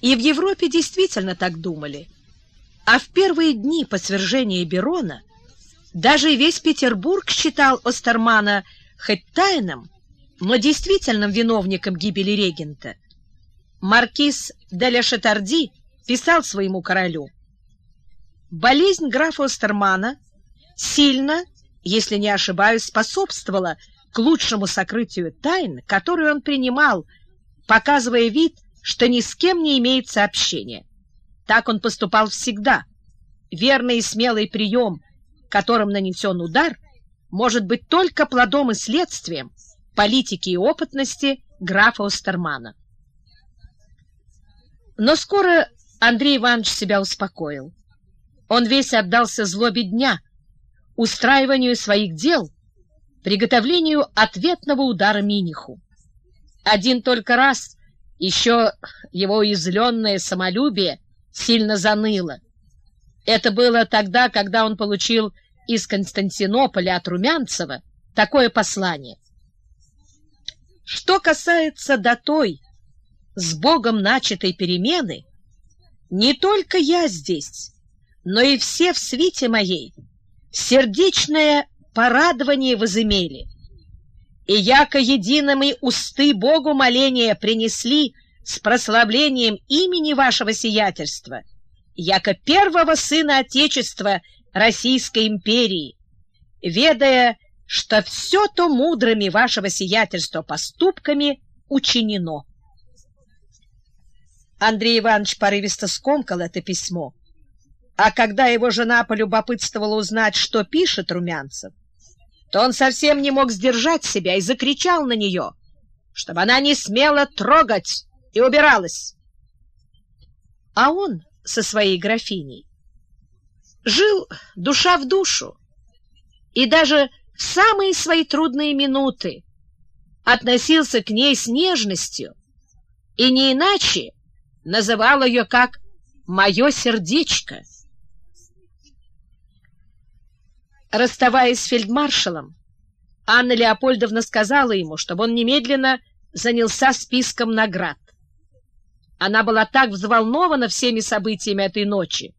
И в Европе действительно так думали. А в первые дни по свержении Берона даже весь Петербург считал Остермана хоть тайным, но действительным виновником гибели регента. Маркиз де ля Шатарди писал своему королю, «Болезнь графа Остермана сильно, если не ошибаюсь, способствовала к лучшему сокрытию тайн, которые он принимал, показывая вид, что ни с кем не имеет сообщения. Так он поступал всегда. Верный и смелый прием, которым нанесен удар, может быть только плодом и следствием политики и опытности графа Остермана. Но скоро Андрей Иванович себя успокоил. Он весь отдался злобе дня, устраиванию своих дел, приготовлению ответного удара Миниху. Один только раз еще его уязвленное самолюбие сильно заныло. Это было тогда, когда он получил из Константинополя от Румянцева такое послание. Что касается до той, с Богом начатой перемены, не только я здесь, но и все в свите моей сердечное порадование возымели и яко едиными усты Богу моления принесли с прославлением имени вашего сиятельства, яко первого сына Отечества Российской империи, ведая, что все то мудрыми вашего сиятельства поступками учинено. Андрей Иванович порывисто скомкал это письмо, а когда его жена полюбопытствовала узнать, что пишет Румянцев, то он совсем не мог сдержать себя и закричал на нее, чтобы она не смела трогать и убиралась. А он со своей графиней жил душа в душу и даже в самые свои трудные минуты относился к ней с нежностью и не иначе называл ее как «мое сердечко». Расставаясь с фельдмаршалом, Анна Леопольдовна сказала ему, чтобы он немедленно занялся списком наград. Она была так взволнована всеми событиями этой ночи,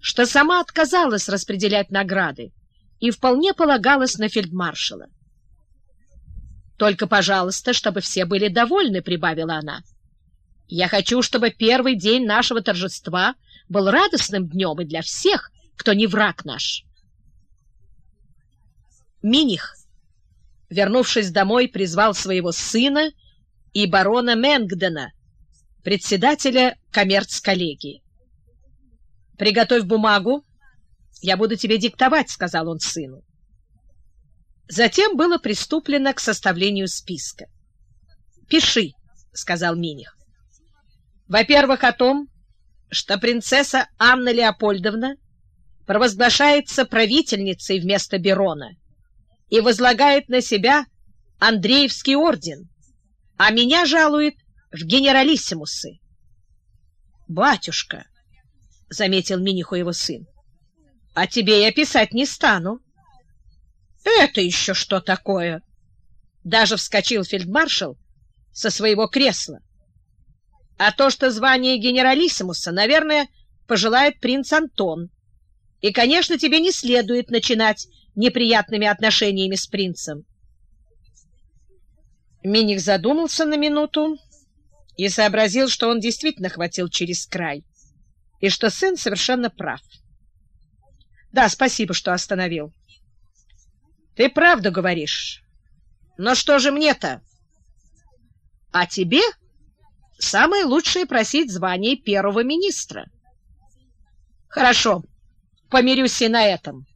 что сама отказалась распределять награды и вполне полагалась на фельдмаршала. «Только, пожалуйста, чтобы все были довольны», — прибавила она. «Я хочу, чтобы первый день нашего торжества был радостным днем и для всех, кто не враг наш». Миних, вернувшись домой, призвал своего сына и барона Менгдена, председателя коммерц-коллегии. «Приготовь бумагу, я буду тебе диктовать», — сказал он сыну. Затем было приступлено к составлению списка. «Пиши», — сказал Миних. «Во-первых, о том, что принцесса Анна Леопольдовна провозглашается правительницей вместо Берона и возлагает на себя Андреевский орден, а меня жалует в генералиссимусы. «Батюшка», — заметил Миниху его сын, — «а тебе я писать не стану». «Это еще что такое?» Даже вскочил фельдмаршал со своего кресла. «А то, что звание генералиссимуса, наверное, пожелает принц Антон. И, конечно, тебе не следует начинать неприятными отношениями с принцем. Миних задумался на минуту и сообразил, что он действительно хватил через край, и что сын совершенно прав. Да, спасибо, что остановил. Ты правду говоришь. Но что же мне-то? А тебе самое лучшее просить звание первого министра. Хорошо, помирюсь и на этом.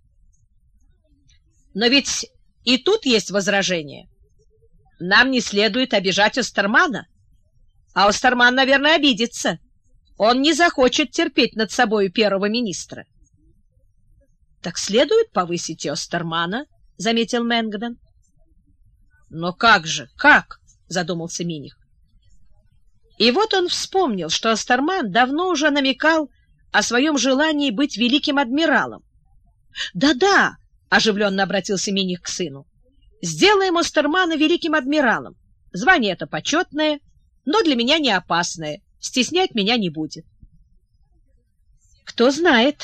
Но ведь и тут есть возражение. Нам не следует обижать Остермана. А Остерман, наверное, обидится. Он не захочет терпеть над собою первого министра. — Так следует повысить и Остермана, — заметил Мэнгдон. — Но как же, как? — задумался Миних. И вот он вспомнил, что Остерман давно уже намекал о своем желании быть великим адмиралом. «Да-да!» — оживленно обратился Миних к сыну. «Сделаем Остермана великим адмиралом. Звание это почетное, но для меня не опасное. стеснять меня не будет. Кто знает,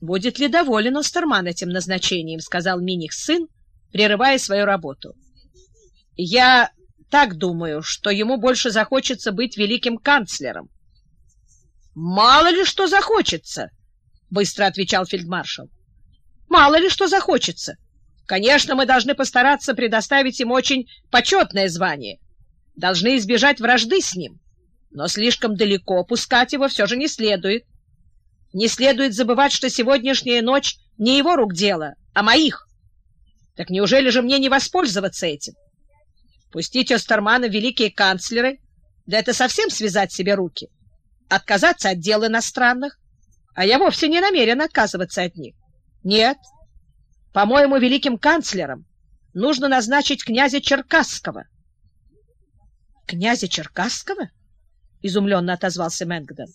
будет ли доволен Остерман этим назначением, сказал Миних сын, прерывая свою работу. Я так думаю, что ему больше захочется быть великим канцлером. Мало ли что захочется, быстро отвечал фельдмаршал. Мало ли что захочется. Конечно, мы должны постараться предоставить ему очень почетное звание. Должны избежать вражды с ним. Но слишком далеко опускать его все же не следует. Не следует забывать, что сегодняшняя ночь не его рук дело, а моих. Так неужели же мне не воспользоваться этим? Пустить Остермана великие канцлеры, да это совсем связать себе руки. Отказаться от дел иностранных, а я вовсе не намерен отказываться от них. Нет, по-моему, великим канцлером нужно назначить князя Черкасского. — Князя Черкасского? — изумленно отозвался Мэнгдон.